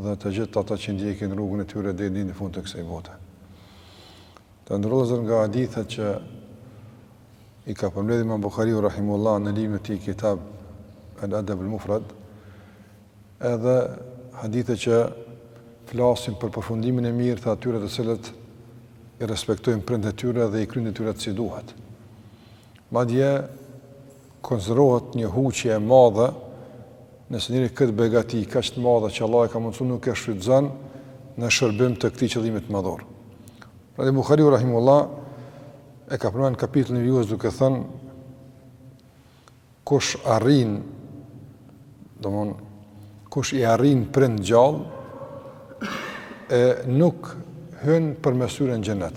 dhe të gjithë ata që ndjekin rrugën e tyre deri në fund të kësaj bote. Të nderuar vëllezër nga hadithet që i ka përmbledh Imam Buhariu rahimehullah në librin e tij kitab El Adab El Mufrad, edhe hadithet që flasin për përfundimin e mirë të atyre të cilët i respektojnë prindë të tyre dhe i kryjnë detyrat si duhet. Madje, Konsiderohet një huqje e madhe nëse njeriu këtë begati kaq të madhe që Allahu e ka mundësuar nuk e shfrytëzon në shërbim të këtij qëllimi madhor. Prandaj Buhariu rahimehullah e ka përmendur kapitullin vijues duke thënë kush arrin domthon kush i arrin prindët gjallë e nuk hyn përmes tyre n'xhenet.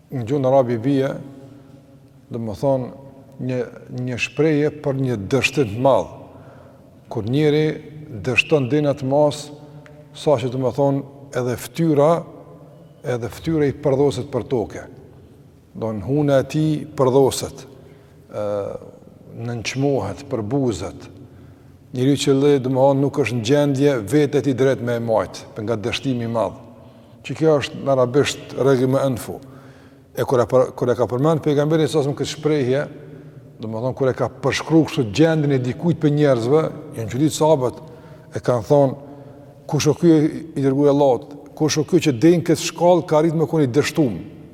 Në gjuhën arabe i bie, domethonë një një shprehje për një dështim të madh. Kur njeriu dështon deri në atë masë, saqë domethonë edhe fytyra, edhe fytyra i përdhoset për tokë. Domethonë huna e tij përdhoset, nënçmohet, përbuzet. Njeri që le, domethonë nuk është në gjendje vetveten drejt me e majt, nga dështimi i madh. Që kjo është në arabisht ragime enfu. E kur e, për, kur e ka përmend pejgamberi alejhi selam këtë shprehje, domethonë kur e ka përshkru kështu gjendjen e dikujt prej njerëzve, janë çuditë sahabët, e kanë thonë, kush o ky, o i dërguari i Allahut, kush o ky që deri n'këtë shkallë, ka arritë me kon i dështum.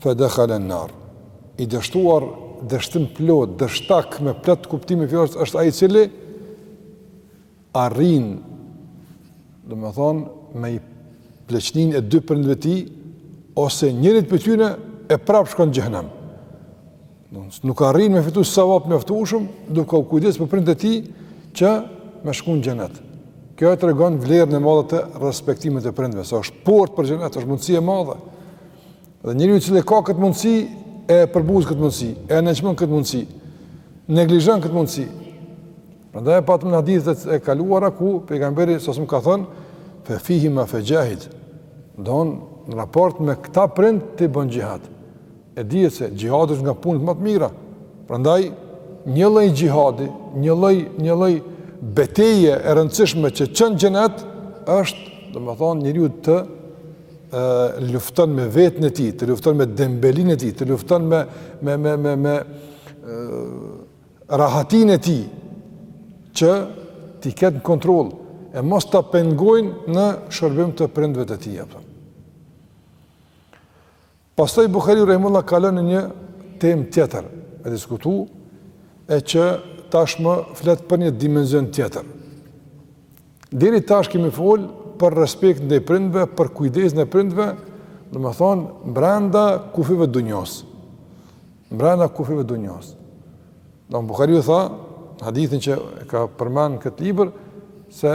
Fe dehale en-nar. I dështuar, dështim plot, dështak me plot kuptimin e fjalës është ai i cili arrin domethonë me i pleçnin e dy prindve t'tij ose njërit prej tyne e prap shkon n'xhehnem nuk arrin me fitu sevap mjaftushëm duke u kujdes për prindët e tij që me shku n'xhenet kjo e tregon vlerën e madhe të respektimit të prindve se është portë për xhenet është mundësi e madhe Dhe njeriu i cili e ka këtë mundësi, e përbuz këtë mundësi, e nënçmon këtë mundësi, neglizhon këtë mundësi. Prandaj e patëm në hadithet e kaluara ku pejgamberi alejhi selam ka thënë, fe fihima fe xhahid, domethonë në raport me këta prind ti bën xhihad. E dihet se xhihadi është nga punët më të mira. Prandaj, një lloj xhihadi, një lloj, një lloj beteje e rëndësishme që çon n'xhenet, është, domethonë, njeriu të lufton me veten e tij, të lufton me dembelinë e tij, të lufton me me me me me rahatinë e tij që t'i ketë n'kontroll e mos ta pengojnë në shërbim të prindve të tij apo. Pastaj Buhariu rahimullah kalon në një temë tjetër, e diskutu e që tashmë flet për një dimension tjetër. Deri tash kemi fol për respekt ndaj prindve, për kujdes ndaj prindve, domethonë brenda kufive të dunjos. Brenda kufive të dunjos. Don Buhariu tha, hadithin që e ka përmend këtë libër se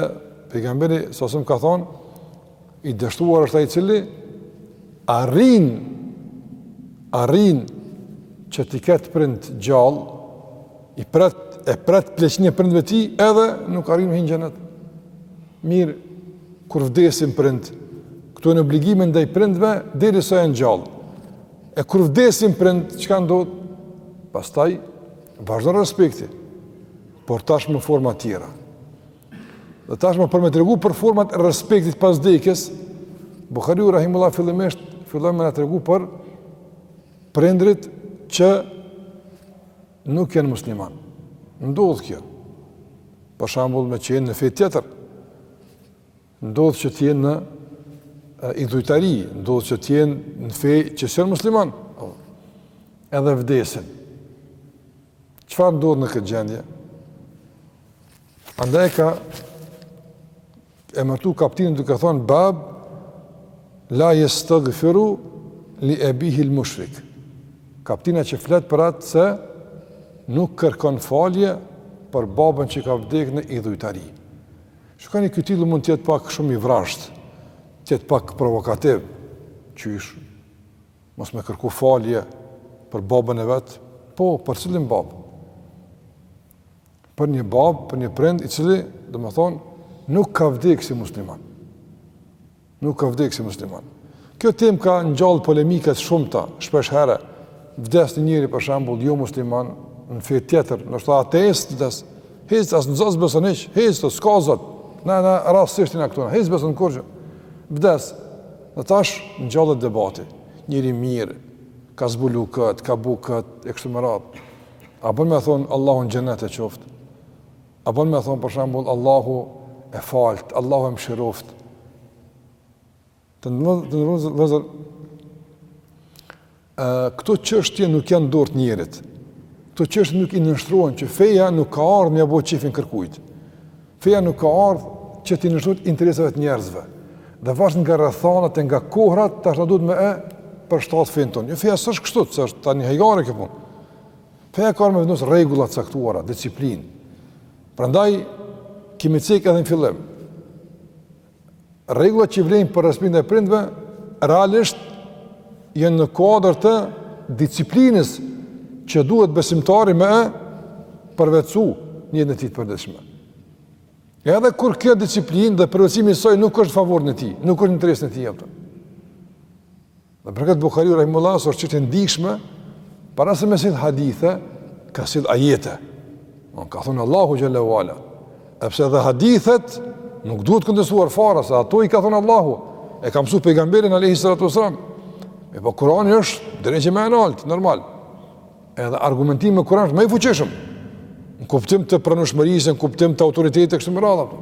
pejgamberi s.a.v.s. ka thon I dështuar është ai i cili arrin arrin që t'i ketë prind gjallë, i pret e pret pleqninë e prindve tij, edhe nuk arrin me hi n'xhenet. Mirë, kur vdesin prind, këto jen obligime ndaj prindve deri sa janë gjallë. E kur vdesin prind, çka ndodh? Pastaj vazhdon respekti, por tash me forma tjera. Dhe tashmë për me tregu për format e respektit pas vdekjes, Buhariu Rahimullah fillimisht fillon me na tregu për prindrit që nuk janë musliman. Ndodhë kjo. Për shembull me qenë në fe tjetër. Ndodhë që të jenë në idhujtari, ndodhë që të jenë në fe që s'janë musliman. Edhe vdesin. Çfarë ndodh në këtë gjendje? Andaj ka emërtu kaptinën duke thonë, bab, la jestegfiru li ebihil mushrik. Kaptina që flet për atë se nuk kërkon falje për babën që ka vdekë në idhujtari. Shikoni, ky titull mund të jetë pak shumë i vrazhdë, të jetë pak provokativ, qysh Mos me kërku falje për babën e vet? Po, për cilin babë? Për një babë, për një prind i cili, domethënë, nuk ka vdekë si musliman. Nuk ka vdekë si musliman. Kjo temë ka ngjall polemika të shumta, shpesh herë vdes një njeri për shembull jo musliman në fe tjetër, ndoshta ateist vdes. Hiç as në zot s'beson hiç, hiç tha s'ka zot. Na jena rastësisht këtu, hiç s'beson kurrë. Vdes. Dhe tash ngjallet debati, njeri i mirë, ka zbulu këtë, ka bu këtë, e kështu me radhë. A bën me thonë Allahu në xhenet e çoftë? A bën me thonë për shembull Allahu e faltë, Allahu e mshiroftë? Të në vëzër, Këto çështje nuk janë dorë të njerit. Këto çështje nuk i nënshtrohen që feja nuk ka ardh me ia bo qefin kërkujt. Feja nuk ka ardh që t'i nënshtrohet interesave të njerëzve. Dhe varësisht nga rrethanat e nga kohrat tash na duhet me e përshtat fen ton. Jo feja s'është kështu, s'është tani hajgare kjo punë. Feja ka ardh me vendos rregulla të caktuara, disiplinë. Prandaj kemi cek edhe në fillim. Rregullat që vlejnë për respektin e prindëve realisht janë në kuadër të disiplinës që duhet besimtari me e përvetësu në jetën e tij të përditshme. Edhe kur kjo disiplinë dhe përvetësimi i saj nuk është në favorin e tij, nuk është në interesin e tij, a kupton. Dhe për këtë Bukhariu rahimullahu si çështje të ndjeshme para se me sjell hadithe ka sjell ajete. Don ka thënë Allahu xhallahu ala. Edhe pse edhe hadithet nuk duhet kundërshtuar fare se ato i ka thënë Allahu. E ka mësu pejgamberin alayhi salatu wasallam. Po Kurani është derexhe më e naltë, normal. Edhe argumentimi me Kur'an është më i fuqishëm. Në kuptim të pranueshmërisë, në kuptim të autoritetit e kështu me radhë.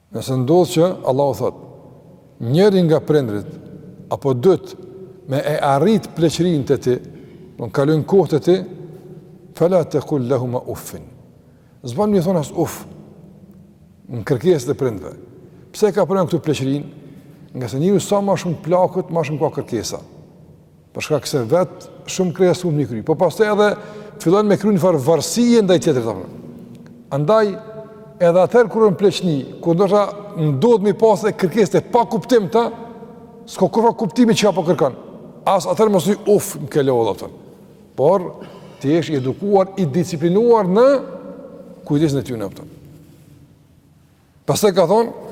Nëse ndodh që, Allahu thotë, njëri nga prindërit apo të dytë me e arrit pleqërinë te ti, dmth kalojnë kohë te ti, fala taqul lahumā uffin. S'ban me i thënë as uff. Në kërkesat e prindve. Pse e ka përmend këtu pleqërinë? Ngase njeriu sa ma shumë plaket, ma shumë ka kërkesa. Për shkak se vet shumëçka s'mun e kryn. Po pastaj edhe fillon me kriju njëfarë varësie ndaj tjetrit, a kupton. Andaj edhe atëherë kur janë në pleqni, kur ndoshta ndodh me i pas edhe kërkesat e pakuptimta, s'ka kurrfarë kuptimi çka po kërkon. As atëherë mos i thuj uf më ke lodh, a kupton. Por të jesh i edukuar, i disiplinuar në kujdesin e tyne, a kupton. Pastaj ka thonë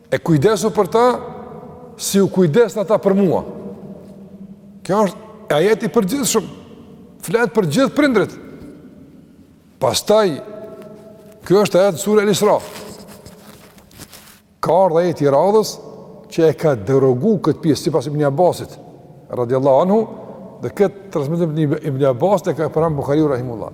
E kujdesu për ta, si u kujdesën ata për mua. Kjo është ajet i përgjithshëm, flet për gjithë prindrit. Pastaj, kjo është ajet i sures el Isra. Ka ardhë ajeti i radhës që e ka derogu këtë pjesë, sipas Ibn Abasit, radiallahu anhu, dhe këtë transmetim të Ibn Abasit e ka përmend Bukhariu Rahimullah.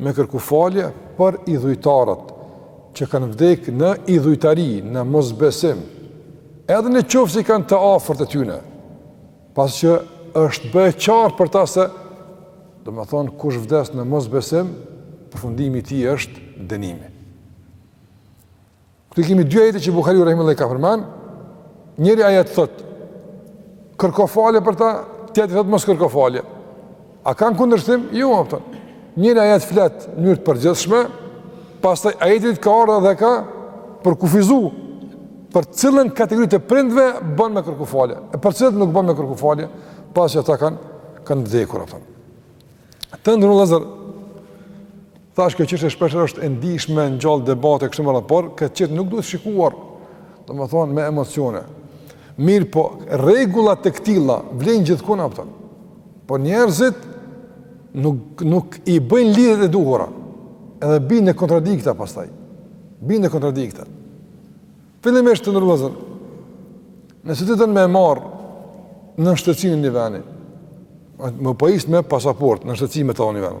Me kërku falje për idhujtarët që kanë vdek në idhujtari, në mosbesim, edhe në qoftë se i kanë të afërt e tyne, pasi që është bë e qartë për ta se, domethonë, kush vdes në mosbesim, përfundimi i tij është dënimi. Këtu i kemi dy ajete që Bukhariu rahimullahu i ka përmend. Njëri ajet thotë: Kërko falje për ta, tjetri thotë mos kërko falje. A kanë kundërshtim? Jo, a kupton. Njëri ajet flet në mënyrë të përgjithshme, pastaj ajeti i dytë ka ardhë dhe ka përkufizu për cilën kategori të prindve bën me kërku falje, e për cilën nuk bën me kërku falje, pasi ata kanë kanë vdekur, a kupton. Të nderuar vëllezër Thashë kjo çështje shpeshherë është e ndishme, ngjall debate kështu me radhë, por këtë çështje nuk duhet shikuar, domethënë me emocione. Mirëpo, rregulla të këtilla vlejnë gjithkund apo? Po njerëzit nuk nuk i bëjnë lidhjet e duhura. Edhe bijnë në kontradikta pastaj. Bijnë në kontradikta. Fillimisht të ndërlozën. Nëse ti don me marrë nënshtetësinë e një veni, me u pajis me pasaport nënshtetësi në një ven.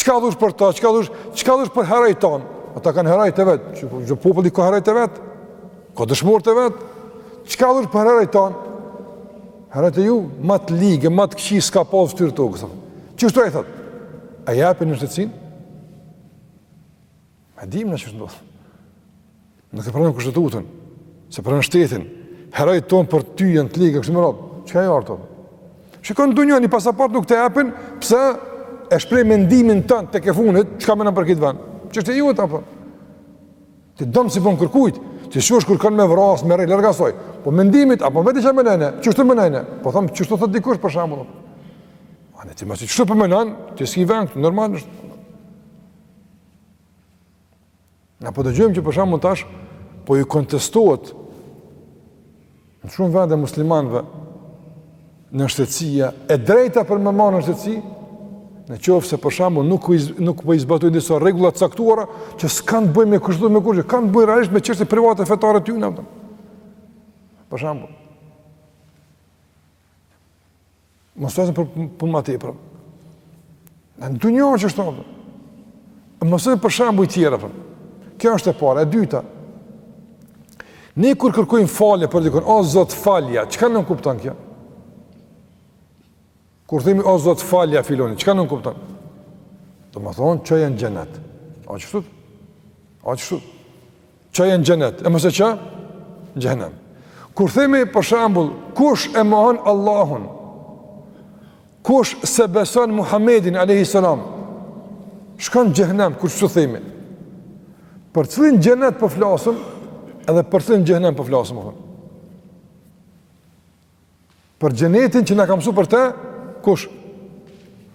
Çka thush për ta, çka thush, çka thush për herojt tanë? Ata kanë herojt e vet, çdo popull ka herojt e vet. Ka dëshmorë të vet. Çka thush për herojt tanë? Herojt e juj ma të ligë, ma të këqij s'ka pa fytyrë e tokës. Qysh t'i thot? A japin nënshtetësinë? E dimë në që është ndodhë. Në s'e pranon kushtetutën, s'e pranon shtetin, herojt tanë për ty janë të ligë, kështu me radhë, që ka e artë? Çka në dunja një pasaport nuk të japin, pse e shpreh mendimin tënë kefunit, çka menon për këtë vend? Që është e ju e ta përë? Ti dëm s'i bon po kërkujt, ti s'je tu kërkan me vras, me rejë, lërga soj. Po mendimit, apo veti që menene, që është të menene? Po them, që është të thëtë dikush për shembull? A ne ti mësi, që është të përmenan, ti s'ki ven, normal është. Na po dëgjojmë që për shembull tash po ju kontestohet në shumë vende muslimanëve nënshtetësia e drejta për me marrë nënshtetësi, në qoftë se për shembull nuk, nuk po i zbatojnë disa rregulla t'caktuara që s'kanë të bëjnë me kështë me kështë, kanë të bëjnë realisht me çështje private fetare t'tyne apo. Për shembull. Mos t'him përputhna ma tepër. Në në dunja që është Mos t'him për shembuj tjera. Për. Kjo është e para. E dyta. Ne kur kërkojmë falje për dikon, o zot falja, çka nënkupton kjo? Kur themi o zot falja filanit, çka nënkupton? Domethonë çoje n'xhenet. A osht qashtu? A osht qashtu? Çoje n'xhenet, e mos e ço n'xhehnem. Kur themi, për shembull, kush e mohon Allahun, kush s'e beson Muhammedin, a.s. Shkon n'xhehnem, kur qishtu themi? Për cilin xhenet po flasëm, edhe për cilin xhehnem po flasëm, Për xhenetin që na ka mësuar për të, kush?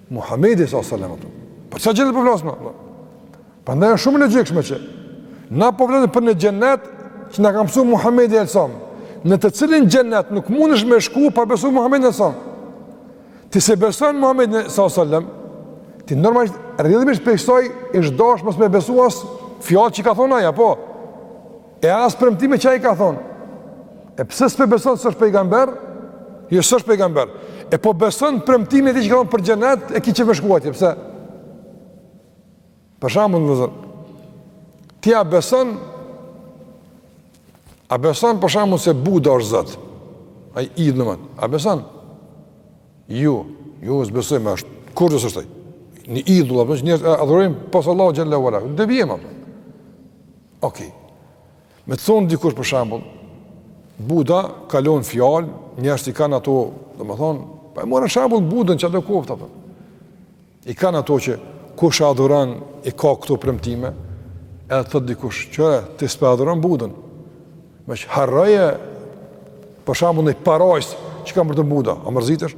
Muhamedi sallallahu alaihi wasallam. Për çfarë xhenet po flasim? Prandaj është shumë logjikshme që na po flasim për një xhenet që na ka mësuar Muhamedi sallallahu alaihi wasallam në të cilin xhenet nuk mundesh me shku pa besu Muhammedin alejhi selam. Ti s'e beson Muhammedin alejhi selam, ti normalisht rrëdhimisht prej ksaj është dashë mos me besu as fjalë që ka thon aj, apo? E as premtime që ai ka thonë. E pse s'pe beson se është pejgamber? Jo s'është pejgamber. E po beson premtimin e tij që ka thonë për xhenet e ki qejf me shku atje, pse? Për shembull, vëllazër, ti a beson a beson për shembull se Buda është Zot? Ai i idh më. A beson? Jo, jo s'besojmë as. Kur do të thotë? Në idhull apo njerëz adhurojmë pos Allahut xhel-le ve ala. Do vijmë atë. Ok. Me të thonë dikush për shembull, Buda ka lon fjalë, njerëzit i kanë ato, domethënë, pra e mora shembull Budën që ato, kupton. I kanë ato që kush e adhuron i ka këto premtime, edhe të thot dikush, që ti s'pe adhuron Budën. Veç harroje për shembull në një parajsë që ka premtu Buda, a mërzitesh?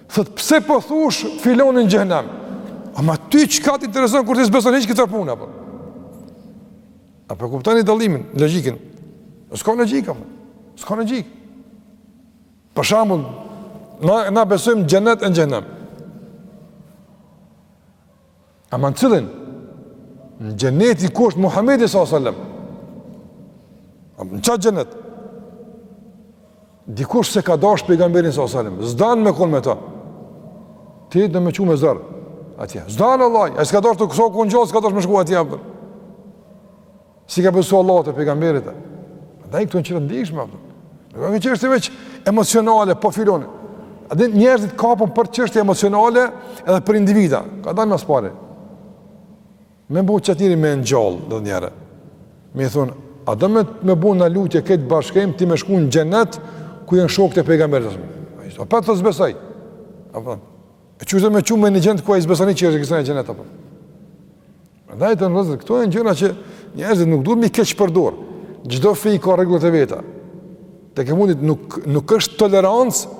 Thot pse po thush filoni n'xhehnem? Ama ty çka të intereson kur ti s'beson hiç këtë punë apo? A po e kuptoni dallimin, logjikën? S'ka logjikë apo? S'ka logjikë. Për shembull, na na besojmë në xhenet e në xhehnem. Ama në cilin? Në xhenetin ku është Muhammedi s.a.s. Në qat xhenet? Dikush s'e ka dasht pejgamberin s.a.s. S'don me kon me ta. Ti do me e qu me zor atje. S'don vallahi, e s'ka dasht sa o kon gjallë, s'ka dash me shku atje. S'i ka besu Allahut e pejgamberit e? Dhe i këtu në qërë ndihshme, a kupton. Në këtu në çështje veç emocionale, po filoni. Edhe njerëzit kapen për çështje emocionale edhe për individa. Ka dalë mas pare. Me bu qet njeri me ngjallë, qet njeri. Me i thonë, a do me, me bu ni lutje këtë bashkejmë ti me shku në xhenet, ku jonë shokët e pejgamberit e? Ai thotë, s'besoj. A kupton. E qysh me qu në një xhenet, ku ai s'beson që është xhenet, a kupton. Prandaj të ndozë këto janë gjëra që njerëzit nuk duhet me i keqpërdor. Çdo fe ka rregullat e veta. Te ke mundit nuk nuk është tolerancë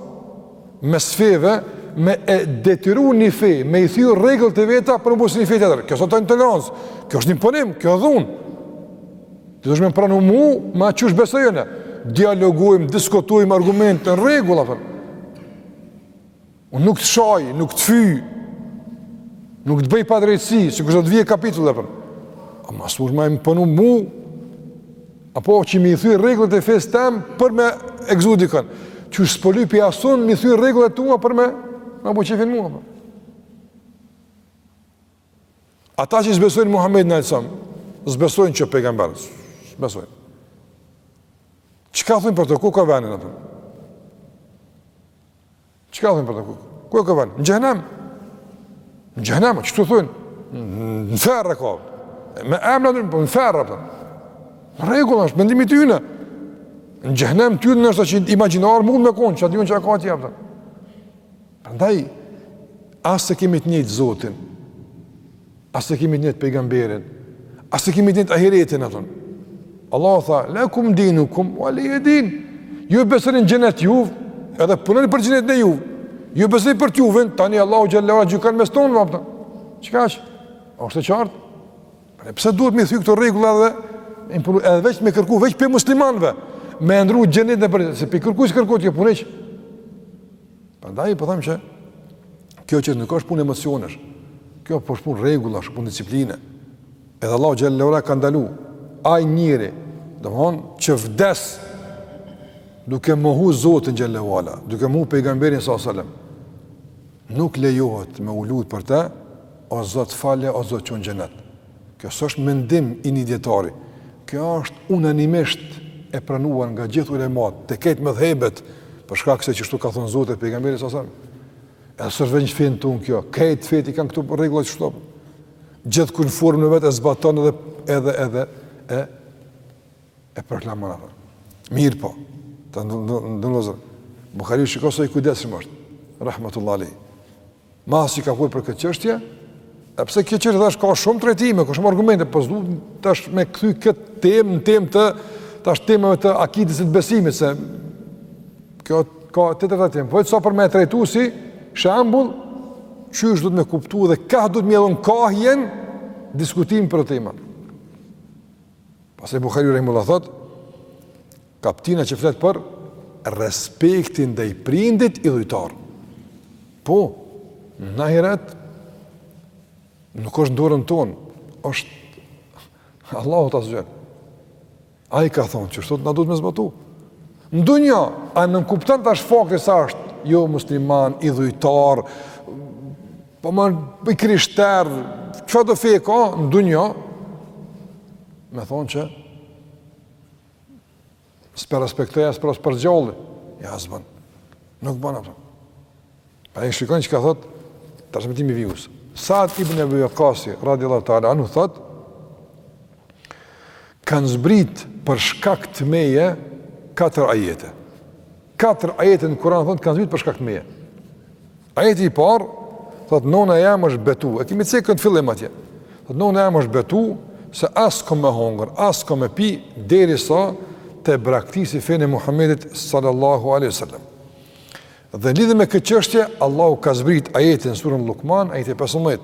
mes feve me e detyru një fe, me i thy rregullat e veta për me besu një fe tjetër. Kjo s'është tolerancë, kjo është imponim, kjo është dhunë. Ti duhesh me më pranu mu, ma qysh besoj unë. Dialogojmë, diskutojmë, argumente, në rregull, apo. Unë nuk të shaj, nuk të fy, nuk të bëj padrejtësi, siç do të vijë kapitulli, apo. Ama s'mun me m'imponu mu, apo që me i thy rregullat e fesë tem për me e gzu dikon, qysh s'po lypi as un me i thy rregullat tua për me ma bo qefin mua. Apo. Ata që s'besojnë Muhammedin a.s., s'besojnë që o pejgamber, s'besojnë. Çka thojmë për të, ku e ka venin, apo? Çka thojnë për të, ku e, ku e venë? Në xhehnem? Në xhehnem, qështu thojnë? Në ferr e ka. Me emna të, po në ferr, apton. Në rregull është, mendimi i tyne. Në xhehnem të tyne është ça imagjinar mund me konë, çka di unë çka ka atje, apton. Prandaj, as s'e kemi të njëjtë zotin, As s'e kemi të njëjtë pejgamberin? As s'e kemi të njëjtë ahiretin, apton? Allahu tha, "Lakum dinukum wa li din." Ju besoni në xhenet t'juve, edhe punoni për xhenetin e juve. Ju besoni për të juvin, tani Allahu xhallahu ala gjykon mes tonëve, apton. Çka është? A është e qartë? Pra pse duhet me thy këto rregulla dhe imponu edhe veç me kërku veç për muslimanëve me ndrru xhenetin e pse prej kërkujt s'kërkohet kjo punë hiç. Prandaj po them që kjo që nuk është punë emocionesh, kjo po është punë rregullash, punë disipline. Edhe Allahu xhallahu ala ka ndalu ai njeri, domthon që vdes duke mohu Zotin xhallahu ala, duke mohu pejgamberin sa selam. Nuk lejohet me u lut për të, o Zot fale, o Zot çoje n'xhenet. Kjo s'është mendim i një dietari. Kjo është unanimisht e pranuar nga gjithë ulemat, te krejt medhhebet, për shkak se qështu ka thonë Zoti e Pejgamberi sasem. E s'është veç në fenë tonë kjo, krejt fetë i kanë këto rregulla qështu. Gjithkush në formën e vet e zbaton edhe, edhe, edhe, e, e proklamon atë. Mirëpo, të ndërlozër. Buhariu shiko sa i kujdeshëm është. Rahmetullahi. Masi që ka folë për këtë qështje, edhe pse kjo qështje tash ka shumë trajtime, ka shumë argumente, po s'du tash me kthy këtë temë në temë të tash temëve të akidës e të besimit, se kjo ka tjetër trajtim, po sa për me trajtu si shembull, qysh duhet me kuptu dhe kah duhet me i dhënë kahjen diskutimit për këto tema. Pastaj Buhariu Rahimullah thot, Kaptina që flet për respektin ndaj prindit idhujtar. Po, në ahiret nuk është n'dorën tonë, është Allahu që ta gjykon. Ai ka thonë qështu, na duhet me zbatu. N'dunja, a nënkupton tash fakti se është jo musliman, idhujtar, po më i krishter, çfarëdo feje ka, n'dunja? Me thonë që S'pe respektoj as prej së gjalli. Ja s'bën. Nuk bën, apton. Pra shikoni çka thot transmetimi vijues. Sa'd ibn Abi Waqqas radhiyallahu ta'ala anhu thot kanë zbrit për shkak të meje katër ajete. Katër ajete në Kur'an thot kanë zbrit për shkak të meje. Ajeti i parë, thot nona jam është betu, e kemi cekë në fillim atje. Thot nona jam është betu, se as kom me hongër, as kom me pi, derisa ta braktisi fenë e Muhammedit sallallahu aleyhi sallam. Dhe lidhje me këtë çështje, Allahu ka zbrit ajetin n'surën Lukman, ajeti 15,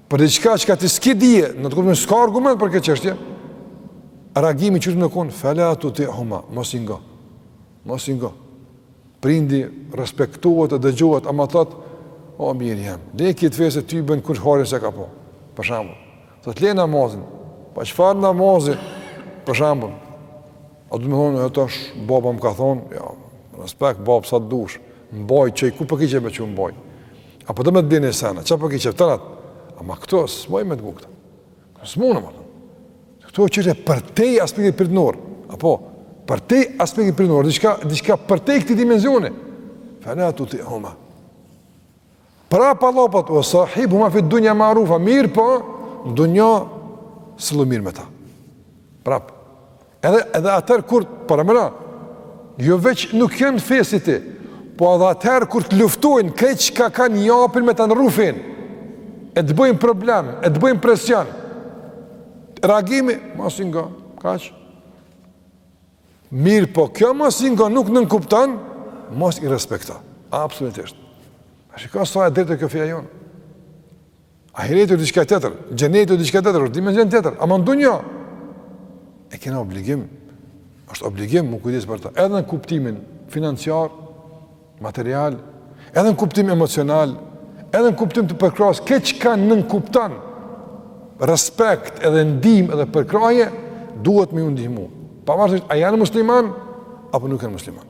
Për diçka çka ti s'ki dije, në atë kuptim s'ka argument për këtë çështje. Reagimi që të kon fela tuti'huma, mos i ngo. Mos i ngo. Prindi respektohet e dëgjohet, ama thot, o bir jam. Le këtë fe se ty bën kurrë hajrin s'e ka pa. Për shembull, thot le namazin. Po çfarë namazi? Për shembull, a domethonë ato baba më ka thonë, ja, respekt bab sa dush. Mbaj çaj ku po ki qef me çu mbaj. A po do me të bi sena, ça po ki qef, tanat? Ama këto, s'muj me të ngu këto. S'muna, ma të. Këto çka është përtej aspektit prindor. Apo, përtej aspektit prindor, diçka, diçka përtej këtij dimensioni. Fela tuti'huma. Prap Allahu po thot, ve sahibhuma fid-dunja ma'rufa, mirëpo, n'dunja sillu mirë me ta. Prap, Edhe, edhe atëherë kur, paramendo, jo veç nuk janë n'fe si ti, po edhe atëherë kur të luftojnë, krejt çka kanë japin me ta ndrru fenë, e të bëjnë problem, e të bëjnë presion, reagimi, mos i ngo, kaq, mirëpo, kjo mos i ngo nuk nënkupton, mos i respekto, absolutisht, a shiko sa e drejtë e kjo feja jonë, Ahireti është diçka tjetër, xheneti është diçka tjetër, është dimension tjetër, ama n'dunja e kena obligim. Është obligim m'u kujdes për ta. Edhe në kuptimin financiar, material, edhe në kuptim emocional, edhe në kuptim të përkrahjes, krejt çka nënkupton. Respekt edhe ndihmë edhe përkrahje duhet me ju ndihmu. Pavarësisht a janë musliman apo nuk janë musliman.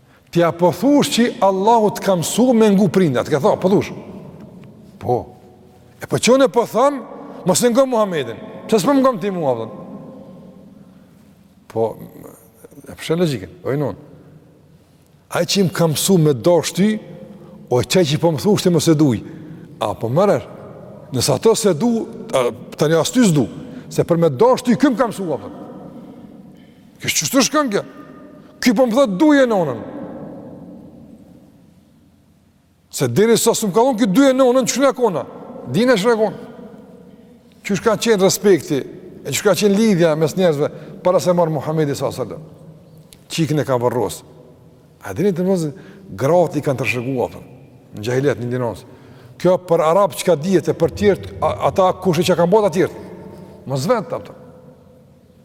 Ti a po thush që Allahu të ka msu me ngu prindin, të ka tha, po thush. Po. E po qe unë po thom, mos e ngo Muhammedin. Pse s'po më ngon ti mua, kupton? Po, e p'e sheh logjikën, oj non. Aj që m'ka msu me dash ty, o qaj që po më thush ti mos e duj. A po merr vesh? Nëse atë s'e du, tani as ty s'du. Se për me dash ty, ky m'ka msu, kupton? Kjo është qështu shkon kjo? Ky po më thotë duje nonën. Se derisa s'më kallxon ky duje nonën, që në kona? Dine që në kona? Qysh ka qenë respekti, e qysh ka qenë lidhja mes njerëzve, para se me ardh Muhammedi s.a.s. Çikën e ka vorros. A dini domethënë, gratë i kanë trashëgu, për, në xhahilijet, në dinonës. Kjo për arabë çka dihet, për tjertë, ata kushedi ça kanë bo të tjertë. Mos vet, kupton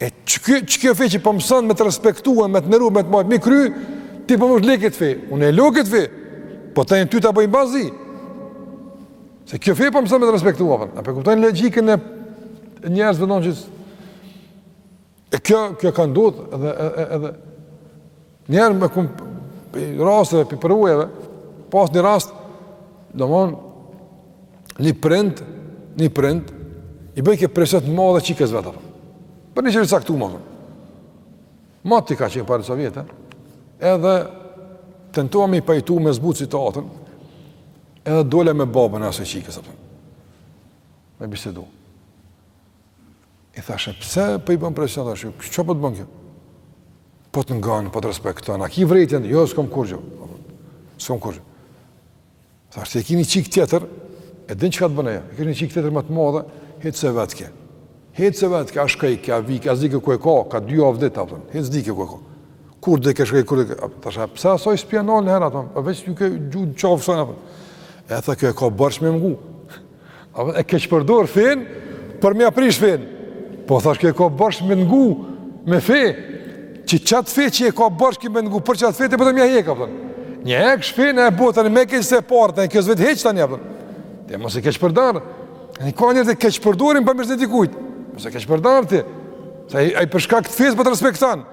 E ç'ky ç'kjo fe që po mëson me të respektuar, me të nderu, me të mbajtë mbi kry, ti po m'thu le kët fe. Unë e lo kët fe. Po tani ty ta bëj ma zi. Se kjo fe po mëson me të respektuar. A po kupton logjikën e njerëzve që e kjo kjo ka ndodhur edhe edhe Një herë me kumë prej rasteve, prej përvojave, pas një rast, domethon, një prind, një prind, i bojke presion të madh çikës vet, për një qërë caktu ma, ma ti ka qenë para sa vjete, edhe tentova me i pajtu me zbutë situatën, edhe dola me babën e asaj çikës, me bisedu. I thashë, pse pra po i bën presion të shqy, çka po të bën kjo? Po të ngon, po të respekton, a ki vërejtje, jo, s'kom kurgjë, s'kom kurgjë. Thashë, e ki një çikë tjetër, e din që ka të bënë e ja, e ki një çikë tjetër më të madhe, hiç s'e vetke. Hiç s'e vetke, a shkojke, a vike, as dike ku e ka, ka dy javë ditë, a kupton, hiç s'dike ku e ka. Kur dojke shkojke, kur dojke, a kupton, thashë, pse asaj s'pja nal njëherë, a kupton, a veç ju ke gjujt në qafë, a kupton. E tha, kjo e ka borxh me m'ngu, E keqpërdor fenë për me ja prish fenë. Po thashë kjo e ka borxh me ngu me fe. Që çat fe që e ka borxh që me ngu për çat fe ti po do me ja hek, a kupton. N'ja heksh fenë e bon tani ma keq se e para e kjo s'të vet hiç tani apo. Dhe mos e keqpërdor. Ai ka njerëz që keqpërdorin pra mirësinë e dikujt. Mos e keqpërdor ti. Se ai për shkak të fesë po të respekton.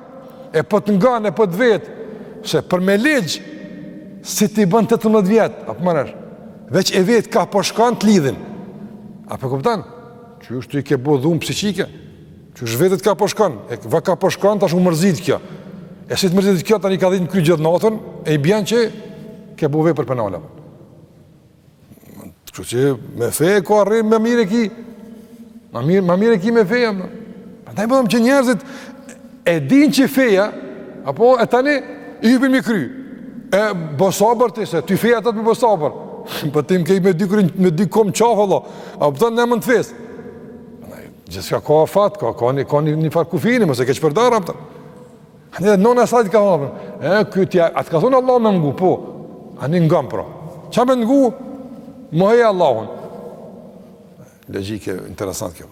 e po të ngon e po të vet, se për me ligj, si t'i bën tetëmbëdhjetë vjet, apo më nërë, veç e vet ka po shkon të lidhin, a po kupton, qysh ti i ke bo dhunë psikike, qysh ti e vet ka po shkon, e vet ka po shkon, tash u mërzit kjo, e si të mërzitet kjo, tani i ka dhimbë kryt gjithë natën, e i bjen që ke bo vepër penale, Kështu që me fe e ka rri ma mirë e ki, ma mirë, ma mirë e ki me feja, më. Prandaj po thom po që njerëzit e dinë që feja, apo e tani, i hypin mbi kry, e bo sabër ti se ty feja të thotë me bo sabër, për po tim kej me dy kry, me dy komë në qafë, alo, a kupton, po në emën të fesë, gjithçka ka fat, ka, ka, një, ka një, një farë kufini, mos e keqpërdor, a kupton, Ani dhe nona e Sadit ka hapër. E, këtja, a të ka thonë Allahu me ngu, po. Ani ngomë pra. Çka me ngu? Mohoje Allahun. Logjikë, interesant kjo.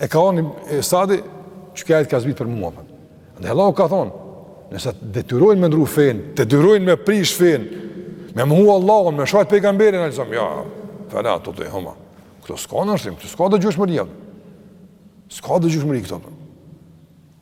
E ka thonë Sadi, që ky ajet ka zbritë për mua. Ani Allahu ka thonë, nëse të detyrojnë me ndrru fenë, të detyrojnë me prish fenë, me mohu Allahun, me sha pejgamberin, alejhi selam, ja, fele, ato të i huma. Këtu s'ka në është, këtu s'ka dëgjueshmëri. S'ka dëgjueshmëri, këtu.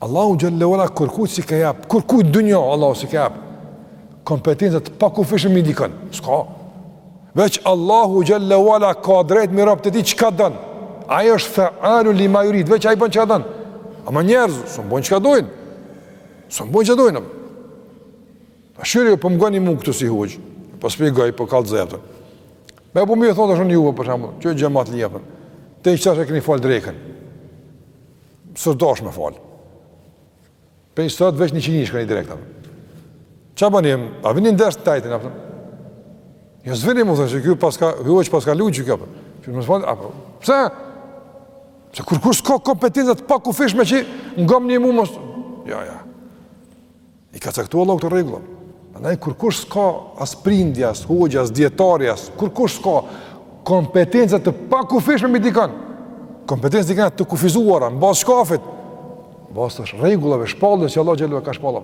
Allahu xhelle ve ala kërkujt s'i ka jap, kërkujt në dynja Allahu s'i ka jap. Kompetenca të pakufishme mbi dikon. S'ka. Veç Allahu xhelle ve ala ka drejt me robt e tij çka don. Ai është fe'alun lima jurid, veç ai bën çka don. Ama njerëzit, s'mun bën çka dojn. S'mun bën çka dojn. A shihni po m'ngoni mu këtu si hoxh. Po shpjegoj, po kallëzoj. Me po me ju thonë tash unë juve për shembull, që xhamat li jepën. Tash a e keni fal drekën? S'e dosh me falë. Për një sot veç një qinjish e kanë direkt. Çka bani, a vini n'herë tjetër, apë? Jo s'vini, mu thënë, që kjo paska, kjo paska lujt qekjo, apë? Që më së apë? Pse? Se kurkush s'ka kompetenca t'pakufishme që ngom një mu, mos... Ja, ja. I ka caktuar Allahu këto rregulla. Andaj kurkush s'ka as prindi, as hoxha, as dietari, as kurkush s'ka kompetenca të pakufishme mbi dikon. Kompetenca i kena të kufizuara në bazë çkafit? M'bazë tash rregullave, shpalljes që Allahu xhelle ve ala ka shpallë.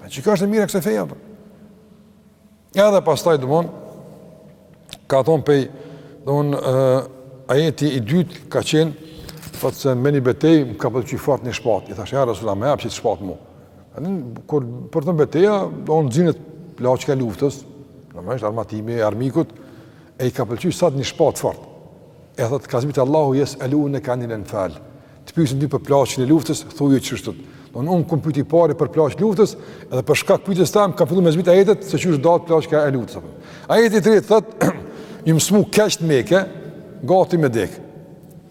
Pra çka është e mira kësaj feja? Edhe pastaj domthon ka thon pe domthon ajeti i dytë ka qen thotë se me një betej më ka pëlqy fort një shpat. I thashë ja Resulullah më jep qit shpat mu. Ani kur përfundon beteja, domthon zihet plaçka luftës, normalisht armatimi i armikut e i ka pëlqy Sadit një shpat fort. E thotë ka zbrit Allahu jes'eluneke anil enfal. Të pyesin ty për plaçkën e luftës, thuje qysh është. Don un kum pyet i pari për plaçk t'luftës, edhe për shkak pyetjes tem kan fillu me zbrit ajetet se qysh dahet plaçka e luftës. Ajeti i tretë thot, "Jom smu keq n'Meke, gati me dek."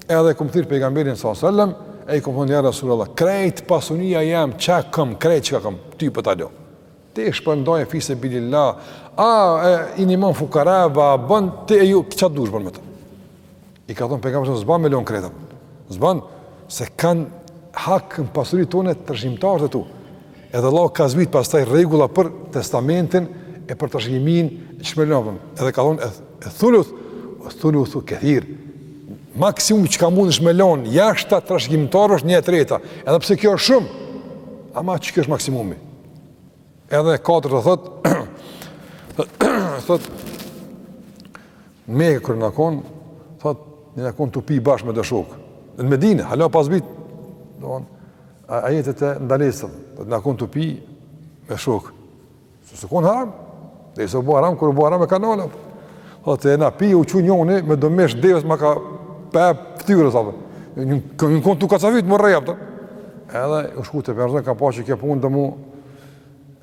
Edhe kum thirr pejgamberin sa selam, e i kum thonë ja Rasulullah, "Krejt pasunia jem, çka kam, krejt çka kam, ty po ta lë." Ti shpërndajë fi sebililah, a e, jepjau fukarave, a bën, ti e di, çka dush bën me të? I ka thonë pejgamberi s'ban me lon kretën. S'ban se kanë hak në pasurit tone trashëgimtarët e tu. Edhe Allah ka zbit pastaj rregulla për testamentin e për trashëgimin e kështu me radhë. Edhe ka thonë, e, eth-thuluth, eth-thuluthu kethir. Maksimum çka munësh me lon, jashtë trashëgimtarëve është një e treta. Edhe pse kjo është shumë, ama qikjo është maksimumi. Edhe e katërta thot, thot, me kur jena konë, thot, jena konë tu pi bashkë me do shokë. Në Medine, hala pa zbritë, domthon, ajetet e ndalesës, thot, jena konë tu pi me shokë. Se s'u konë haram, Deri sa u bo haram, kur u bo haram e ka nalë, dhe tuj na pi, u çu njoni, me do mesh devës, ma ka pe ftyrës, dhe një kënë kon të ka ca vitë më reja, dhe edhe u shku të përëzën, ka pa që kjo punë dhe mu,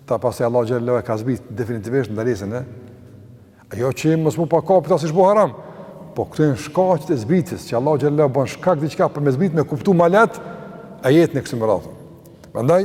ta pas e Allahu xhel-le e ka zbrit, definitivisht ndalesën e, ajo që mos mu pa kapit, s'ish bo haram, po këto janë shkaqet e zbritjes, që Allahu xhel-le e bën shkak diçka për me zbrit, me kuptu mileti ajetin në kësë më rathën. Prandaj,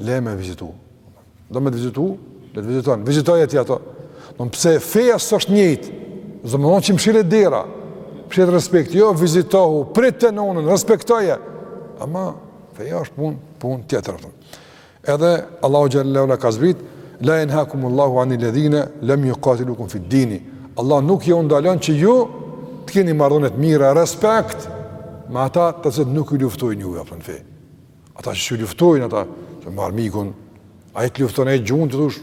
Le me vizitu. Do me të vizitu, le të vizitojnë. Vizitoje edhe ti ato. Pse feja s'është e njëjtë, s'do me thonë që me mshelë derën, më shire respekt, jo vizitohu, prite nonën, respektoje. Ama feja është punë, punë tjetër. Edhe Allahu xhel-le ka zbrit, la jenhakum Allahu anil-ledhine, lem jukatilukum fid-dini. Allahu nuk ju ndalon që ju të keni marrëdhënie të mira, respekt, me ata të cilët nuk ju luftojnë ju, apëton fejë. Ata që të luftojnë, ata që me armikun, ai të lufton e gjun që dush,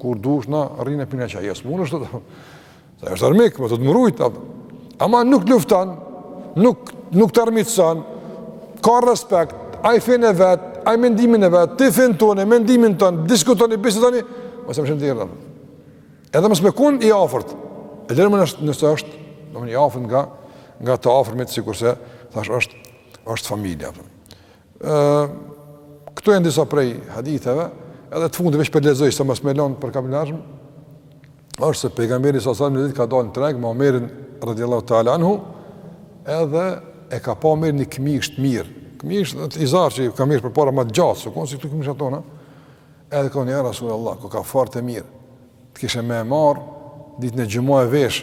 kur dush na rrinë e pina çaj, jo s'mund është të të është armik, më të të mërujt, ama nuk të lufton, nuk, nuk të armiqëson, ka respekt, ai fenë e vet, ai mendimin e vet, ti fenë tonë, mendimin tonë, diskutoni, bisedoni, mos me mshelë derën, edhe mos me kon i afërt, e lere më nëse, nëse është, domethonë i afërt nga, nga të afërmit, sikurse, thash është, është familja, për. Këto janë disa prej haditheve, edhe të fundit veç po e lexoj, se mos me lanë për takimin e ardhshëm, është se pejgamberi sa salim një ditë ka dalë në treg, me Omerin radiallahu ta'ala anhu, edhe e ka pa Omeri një këmishë të mirë, këmishë dhe të izarë që ka mirë përpara ma të gjatë, s'u konë si këto këmishat tona, edhe ka thonë ja Resulullah, koka fort e mirë, Të kishe me e marr ditën e xhumasë e vesh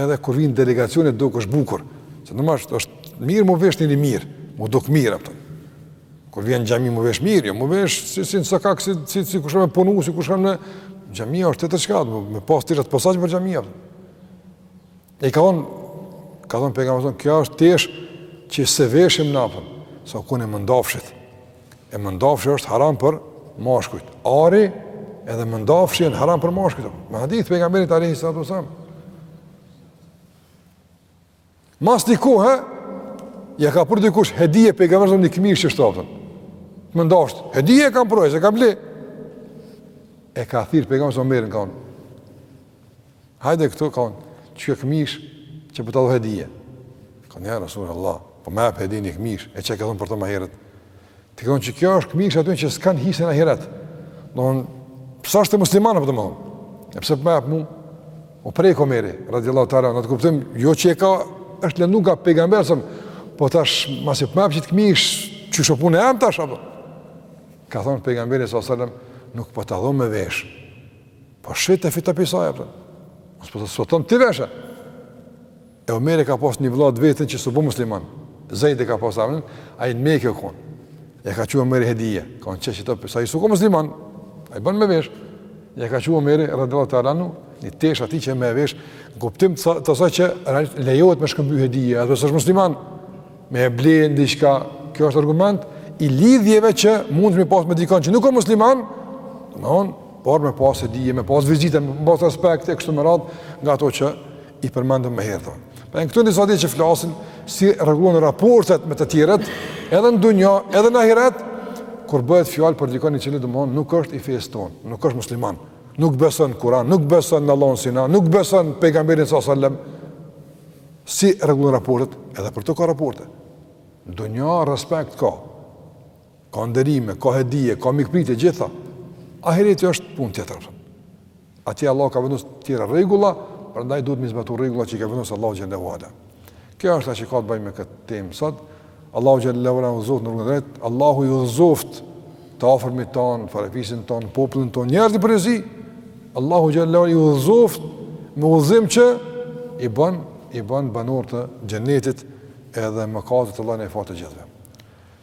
edhe kur vijnë delegacionet dukesh bukur, se domethonë është është mirë mu vesh njeri mirë, mu duk mirë apo. Kur vjen në xhami mu vesh mirë, jo mu vesh si si n'sokak si si si kur shkon me punu, si kur shkon në xhami është tjetër diçka, me pas tesha të posaçme për xhami. I ka thonë, ka thonë pejgamberi sa kjo është teshë që s'e veshim na, se ajo u konë e mëndafshit. E mëndafshi është haram për mashkujt. Ari edhe mëndafshi janë haram për mashkujt. Me hadith pejgamberit alejhi salatu selam. Mas një kohe, ja ka pru dikush hedije pejgamberit një këmishë gjithashtu të. Mëndafshit, hedije e kanë pru, s'e ka ble. E ka thirrë pejgamberi sa Omerin ka thonë. Hajde këtu, ka thonë, qe këtë këmishë qe po ta dho hedije. Ka thonë ja Resulullah, po ma jep hedije një këmishë, e çka ke thonë pak ma herët. Ti ke thonë që kjo është këmishë e atyne që s'kanë hise në ahiret. Në unë, pësa është të muslimanë po do me thonë? E pse po ma jep mu? U prek Omeri, radiallahu tala, në atë kuptim, jo që e ka, është lëndu nga pejgamberi s.a.s., po tash, masi po ma jep qët këmishë, qysh puna e jeme tash, apë? Ka thonë pejgamberi s.a.s. nuk po ta dho me vesh, Po shite fito prej saj apo. Mos po të s'thom ti veshe. E Omeri ka pas një vëlla vetëm që s'u bë musliman. Zeid e ka pas emnin, ai në Mekë kon. Ia ka çu Omeri hedije, ka thënë veshe ato se ai s'u kon musliman. Ai bën me vesh. Ia ka çu Omeri radijallahu teala anhu, një tesh atij që me vesh, kuptimi është që lejohet me shkëmby hedije, edhe pse s'është musliman. Me e blen diçka, kjo është argument i lidhjeve që mund të me pas me dikon që nuk është musliman. Domthon, por me pas hedije, me pas vizite, me pas respekt, e kështu me radhë, nga ato që i përmendëm më herët. Pra në këto disa ajete që flasin, si rregullon raportet me të tjerët, edhe në dunja, edhe në ahiret, kur bëhet fjalë për dikon i cili domthon, nuk është i fesë tonë, nuk është musliman, nuk beson në Kuran, nuk beson në Allahun si na, nuk beson në pejgamberin sa sallem, si rregullon raportet, edhe për to ka raporte. Dunja, respekt ka, Ka nderime, ka hedije, ka mikpritje, gjitha. Ahireti është punë tjetër. Atje Allah ka vendos tjera rregulla, prandaj duhet m'i zbatu rregullat që i ka vendos Allah xhele ve ala. Kjo është ajo që ka të bëjë me këtë temë sot. Allah xhele ve ala na udhëzoftë në rrugën e drejtë. Allahu i udhëzoftë të afërmit tanë, farefisin tanë, popullin tanë, njerëzit përgjithësi. Allahu xhele ve ala i udhëzoftë me udhëzim që i bën, i bën banorë të xhenetit edhe mëkatet Allahu na i faltë të gjithve.